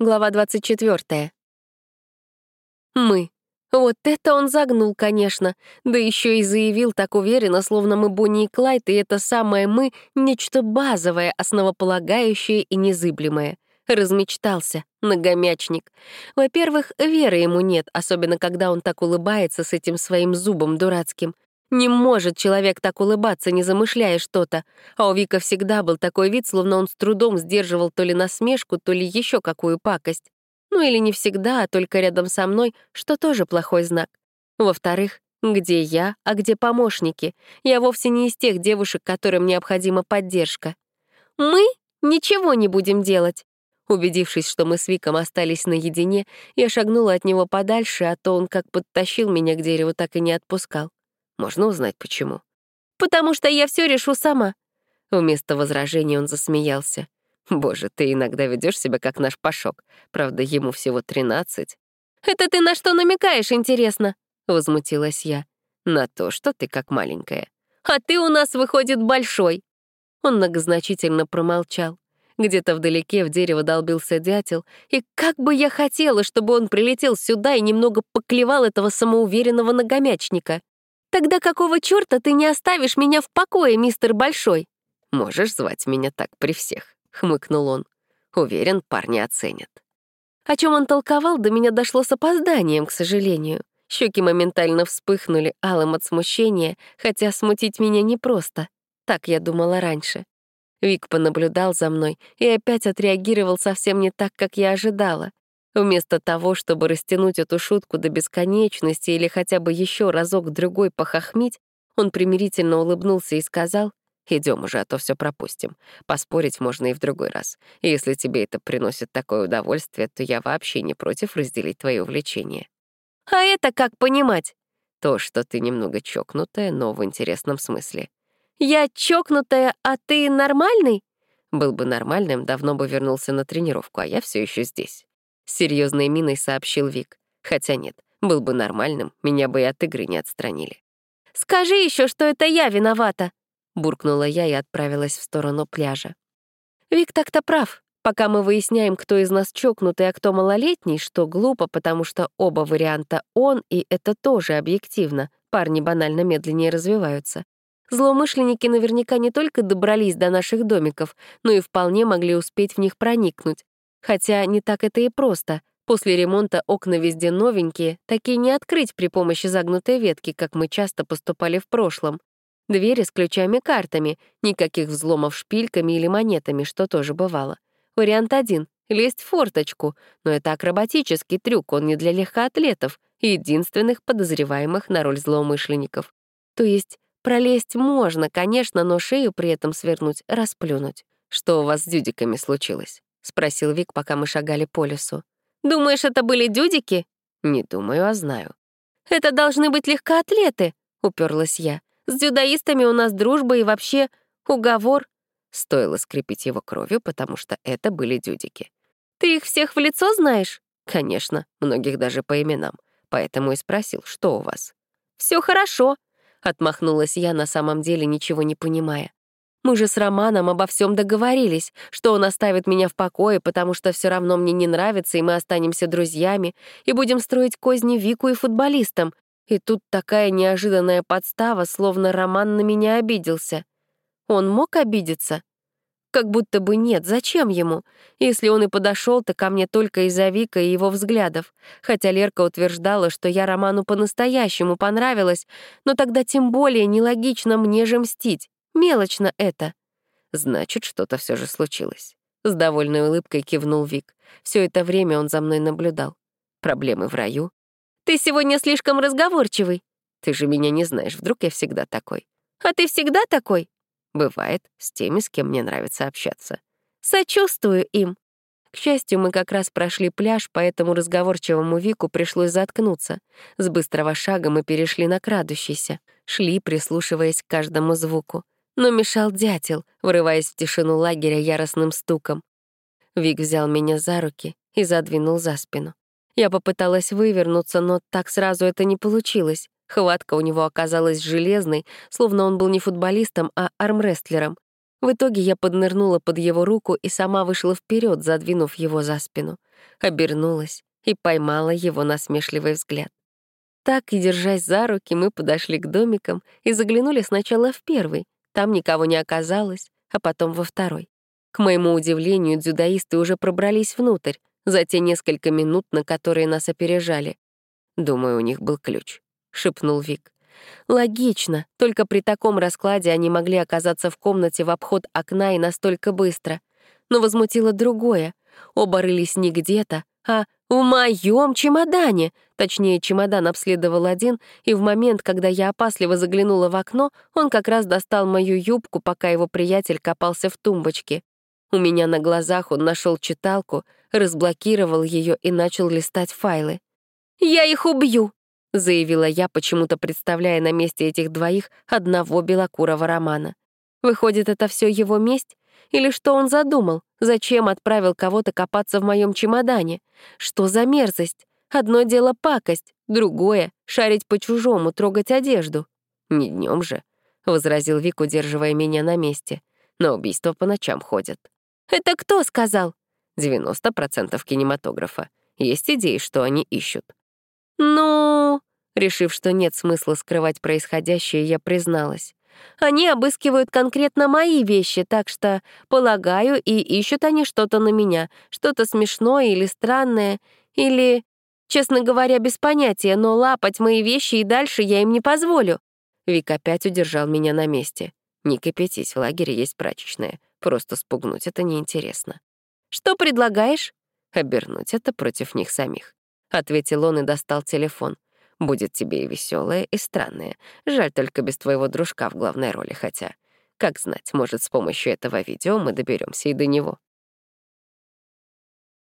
Глава 24. Мы. Вот это он загнул, конечно. Да еще и заявил так уверенно, словно мы Бонни и Клайд, и это самое «мы» — нечто базовое, основополагающее и незыблемое. Размечтался, многомячник. Во-первых, веры ему нет, особенно когда он так улыбается с этим своим зубом дурацким. Не может человек так улыбаться, не замышляя что-то. А у Вика всегда был такой вид, словно он с трудом сдерживал то ли насмешку, то ли еще какую пакость. Ну или не всегда, а только рядом со мной, что тоже плохой знак. Во-вторых, где я, а где помощники? Я вовсе не из тех девушек, которым необходима поддержка. Мы ничего не будем делать. Убедившись, что мы с Виком остались наедине, я шагнула от него подальше, а то он как подтащил меня к дереву, так и не отпускал. Можно узнать, почему? «Потому что я все решу сама». Вместо возражений он засмеялся. «Боже, ты иногда ведешь себя как наш Пашок. Правда, ему всего тринадцать». «Это ты на что намекаешь, интересно?» — возмутилась я. «На то, что ты как маленькая». «А ты у нас, выходит, большой». Он многозначительно промолчал. Где-то вдалеке в дерево долбился дятел, и как бы я хотела, чтобы он прилетел сюда и немного поклевал этого самоуверенного ногомячника. «Тогда какого черта ты не оставишь меня в покое, мистер Большой?» «Можешь звать меня так при всех», — хмыкнул он. «Уверен, парни оценят». О чем он толковал, до меня дошло с опозданием, к сожалению. Щеки моментально вспыхнули алым от смущения, хотя смутить меня непросто. Так я думала раньше. Вик понаблюдал за мной и опять отреагировал совсем не так, как я ожидала. Вместо того, чтобы растянуть эту шутку до бесконечности или хотя бы еще разок-другой похохмить, он примирительно улыбнулся и сказал, «Идем уже, а то все пропустим. Поспорить можно и в другой раз. И если тебе это приносит такое удовольствие, то я вообще не против разделить твое увлечение». «А это как понимать?» «То, что ты немного чокнутая, но в интересном смысле». «Я чокнутая, а ты нормальный?» Был бы нормальным, давно бы вернулся на тренировку, а я все еще здесь. — серьезной миной сообщил Вик. Хотя нет, был бы нормальным, меня бы и от игры не отстранили. «Скажи еще, что это я виновата!» — буркнула я и отправилась в сторону пляжа. Вик так-то прав. Пока мы выясняем, кто из нас чокнутый, а кто малолетний, что глупо, потому что оба варианта он, и это тоже объективно. Парни банально медленнее развиваются. Злоумышленники наверняка не только добрались до наших домиков, но и вполне могли успеть в них проникнуть. Хотя не так это и просто. После ремонта окна везде новенькие, такие не открыть при помощи загнутой ветки, как мы часто поступали в прошлом. Двери с ключами-картами, никаких взломов шпильками или монетами, что тоже бывало. Вариант один — лезть в форточку, но это акробатический трюк, он не для легкоатлетов, единственных подозреваемых на роль злоумышленников. То есть пролезть можно, конечно, но шею при этом свернуть, расплюнуть. Что у вас с дюдиками случилось? — спросил Вик, пока мы шагали по лесу. «Думаешь, это были дюдики?» «Не думаю, а знаю». «Это должны быть легкоатлеты», — уперлась я. «С дзюдоистами у нас дружба и вообще уговор». Стоило скрепить его кровью, потому что это были дюдики. «Ты их всех в лицо знаешь?» «Конечно, многих даже по именам. Поэтому и спросил, что у вас?» Все хорошо», — отмахнулась я, на самом деле ничего не понимая. Мы же с Романом обо всем договорились, что он оставит меня в покое, потому что все равно мне не нравится, и мы останемся друзьями, и будем строить козни Вику и футболистам. И тут такая неожиданная подстава, словно Роман на меня обиделся. Он мог обидеться? Как будто бы нет, зачем ему? Если он и подошел, то ко мне только из-за Вика и его взглядов. Хотя Лерка утверждала, что я Роману по-настоящему понравилась, но тогда тем более нелогично мне же мстить. Мелочно это. Значит, что-то все же случилось. С довольной улыбкой кивнул Вик. Все это время он за мной наблюдал. Проблемы в раю. Ты сегодня слишком разговорчивый. Ты же меня не знаешь, вдруг я всегда такой. А ты всегда такой? Бывает, с теми, с кем мне нравится общаться. Сочувствую им. К счастью, мы как раз прошли пляж, поэтому разговорчивому Вику пришлось заткнуться. С быстрого шага мы перешли на крадущийся, шли, прислушиваясь к каждому звуку но мешал дятел, врываясь в тишину лагеря яростным стуком. Вик взял меня за руки и задвинул за спину. Я попыталась вывернуться, но так сразу это не получилось. Хватка у него оказалась железной, словно он был не футболистом, а армрестлером. В итоге я поднырнула под его руку и сама вышла вперед, задвинув его за спину. Обернулась и поймала его насмешливый взгляд. Так и, держась за руки, мы подошли к домикам и заглянули сначала в первый. Там никого не оказалось, а потом во второй. К моему удивлению, дзюдоисты уже пробрались внутрь за те несколько минут, на которые нас опережали. «Думаю, у них был ключ», — шепнул Вик. Логично, только при таком раскладе они могли оказаться в комнате в обход окна и настолько быстро. Но возмутило другое. Оба рылись не где-то, а в моем чемодане. Точнее, чемодан обследовал один, и в момент, когда я опасливо заглянула в окно, он как раз достал мою юбку, пока его приятель копался в тумбочке. У меня на глазах он нашел читалку, разблокировал ее и начал листать файлы. «Я их убью!» — заявила я, почему-то представляя на месте этих двоих одного белокурого романа. Выходит, это все его месть? Или что он задумал? Зачем отправил кого-то копаться в моем чемодане? Что за мерзость? Одно дело пакость, другое — шарить по-чужому, трогать одежду. «Не днем же», — возразил Вик, удерживая меня на месте. «На убийство по ночам ходят». «Это кто сказал?» «90% кинематографа. Есть идеи, что они ищут». «Ну...» Решив, что нет смысла скрывать происходящее, я призналась. «Они обыскивают конкретно мои вещи, так что, полагаю, и ищут они что-то на меня, что-то смешное или странное, или, честно говоря, без понятия, но лапать мои вещи и дальше я им не позволю». Вик опять удержал меня на месте. «Не кипятись, в лагере есть прачечная. Просто спугнуть это неинтересно». «Что предлагаешь?» «Обернуть это против них самих», — ответил он и достал телефон. Будет тебе и веселое, и странное. Жаль только без твоего дружка в главной роли, хотя, как знать, может, с помощью этого видео мы доберемся и до него.